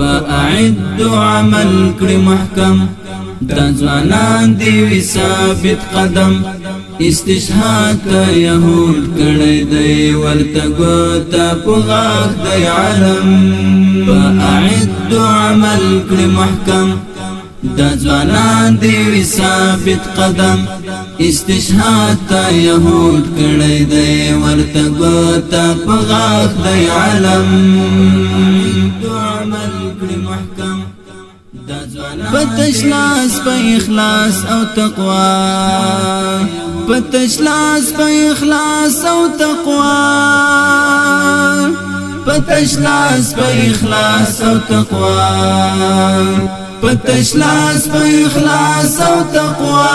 فأعد عمل کړی محکم د ځوانان دی ثابت قدم استشهاد ته يهود کړی دی ورته ګوتا پغاخ دی عالم فأعد عمل کړی محکم د ځوانان دی ثابت قدم استشهاد ته يهود کړي دی ورته ګوتا پغاخ دی عالم عمل کړي محکم پتش لاس په اخلاص او تقوا پتش لاس په اخلاص او تقوا پتش لاس په اخلاص او تقوا پتشلاس په اخلاص او تقوا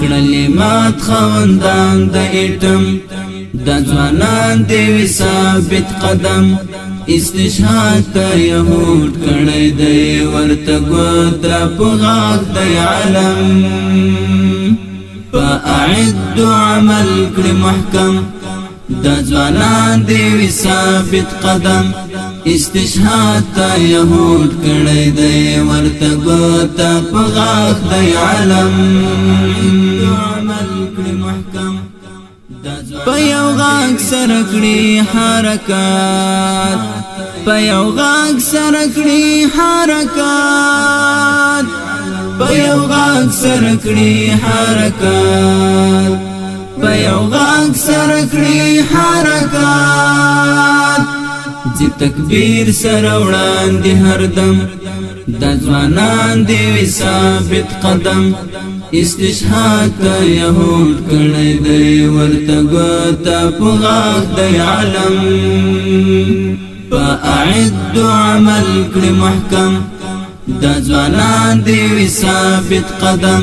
کړلې مات خوندان د ایټم د ځوانان دی ثابت قدم استشهاد ته يهود کړي دی ورته ګوتر پغاغ دی عالم فاعد عمل کړ محکم د ځوانان دی ثابت قدم استشهاد تا يهود کړي دی ورته ګوتا پغاخ دی عالم عمل کړي محکم په یو غاګ سره کړي حرکت په یو غاګ سره کړي حرکت په یو غاګ سره کړي حرکت په یو غاګ سره کړي حرکت چې تکبیر سره وړاندې هر دم د ځوانان دی ثابت قدم استشهاد ته يهود کړي دی ورته ګوتا پغاغ دی عالم فاعد عمل کړي محکم د ځوانان دی ثابت قدم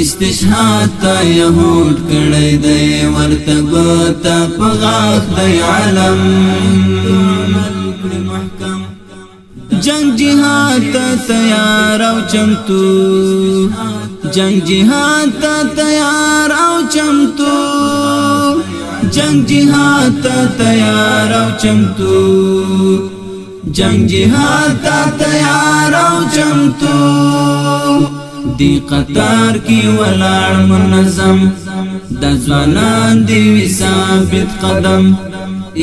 استشهاد ته يهود کړي دی ورته ګوتا پغاغ دی عالم کړی محکم جنگ جهاد ته تیار او چمتو جنگ جهاد ته تیار او چمتو جنگ جهاد ته تیار او چمتو جنگ جهاد ته تیار او چمتو دی قطار کی ولاړ منظم د ځوانان دی ثابت قدم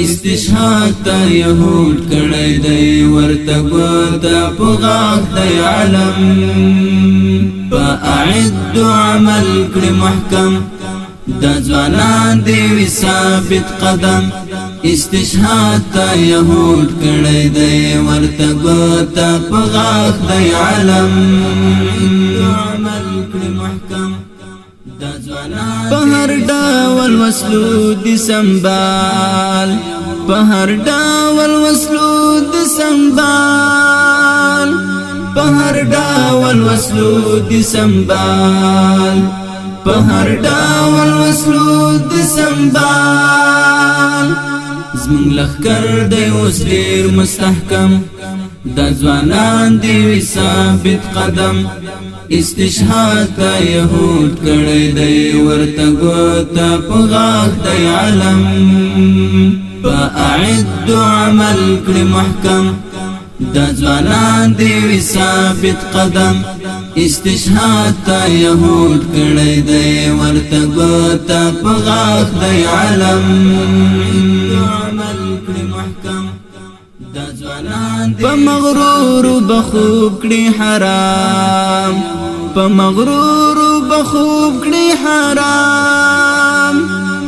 استشهاد تا يهود کړی دی ورته ګوتا پغاغ دی علم فاعد عمل کړ محکم د ځوانان دی ثابت قدم استشهاد تا يهود کړی دی ورته ګوتا پغاغ دی علم عمل کړ په هر ډول وسلو د سنبال په هر ډول وسلو د سنبال په هر ډول وسلو د سنبال په هر ډول وسلو د سنبال زمون لخر د اوس ډیر مستحکم د ځوانان دی ثابت قدم استشهاد تا يهود کړي دی ورته ګوتا په غاغ دی عالم فاعد عمل کړي محکم د ځوانان دی ثابت قدم استشهاد تا يهود کړي دی ورته ګوتا په غاغ دی عالم په مغرور بخوب کړي حرام په مغرور بخوب کړي حرام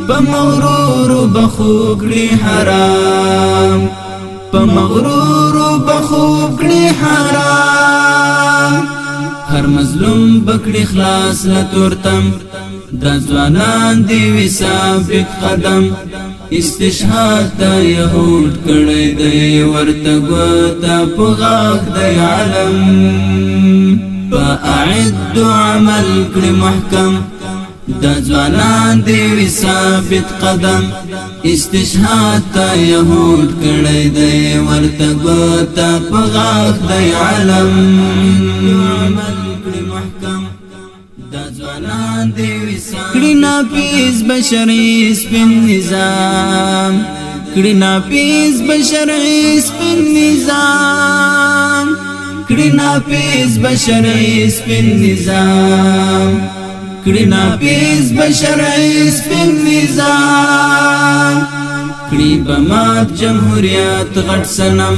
په مغرور بخوب کړي حرام په مغرور بخوب کړي حرام هر مظلوم بکړي خلاص لا تورتم د ځوانان دی وسابق قدم استشهاد دا يهود کړي دی ورته ګوتا پغاخ دی عالم فاعد عمل کړي محکم د ځوانان دی ثابت قدم استشهاد دا يهود کړي دی ورته ګوتا پغاخ دی عالم کړي نا پیس بشری سپین نظام کړي نا پیس بشری سپین نظام کړي نا پیس بشری سپین نظام کړي نا پیس بشری سپین نظام کړي بمات جمهوریت غټ سنم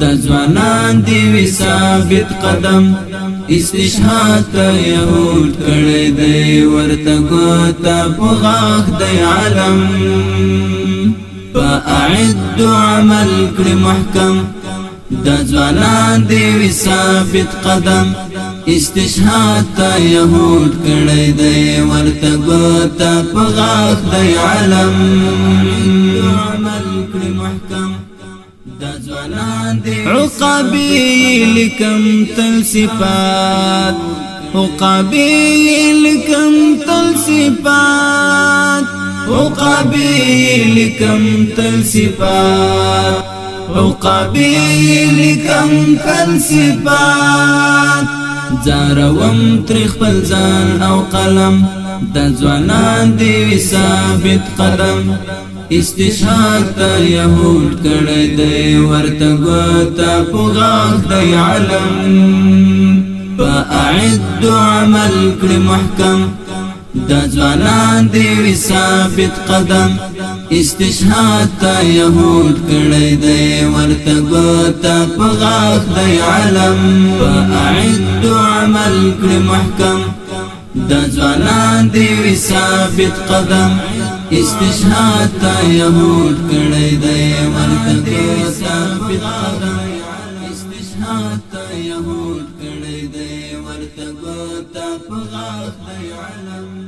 د ځوانان دی وی ثابت قدم استشهاد ته یوټ کړي دی ورته ګوتا په غاخ دی عالم فاعد عمل کړي محکم د ځوانان دی وی ثابت قدم استشهاد ته یوټ کړي دی ورته ګوتا په غاخ دی عالم عمل کړي محکم عقبی لكم تلسفات صفات لكم تلسفات تل صفات تلسفات لکم لكم صفات عقبی لکم صفات زاروم تر بلزان او قلم دزوانان دي ثابت قدم استشهاد تا يهود کړي دی ورته ګوتا پوغان دی علم فاعد عمل کړ محکم د ځوانان دی ثابت قدم استشهاد تا يهود کړي دی ورته ګوتا پوغان دی علم فاعد عمل کړ محکم د ځوانان دی ثابت قدم استشهاد تا يهود کړي د مرکز استفاد استشهاد تا يهود کړي د مرتبه تا پغاخ دی علم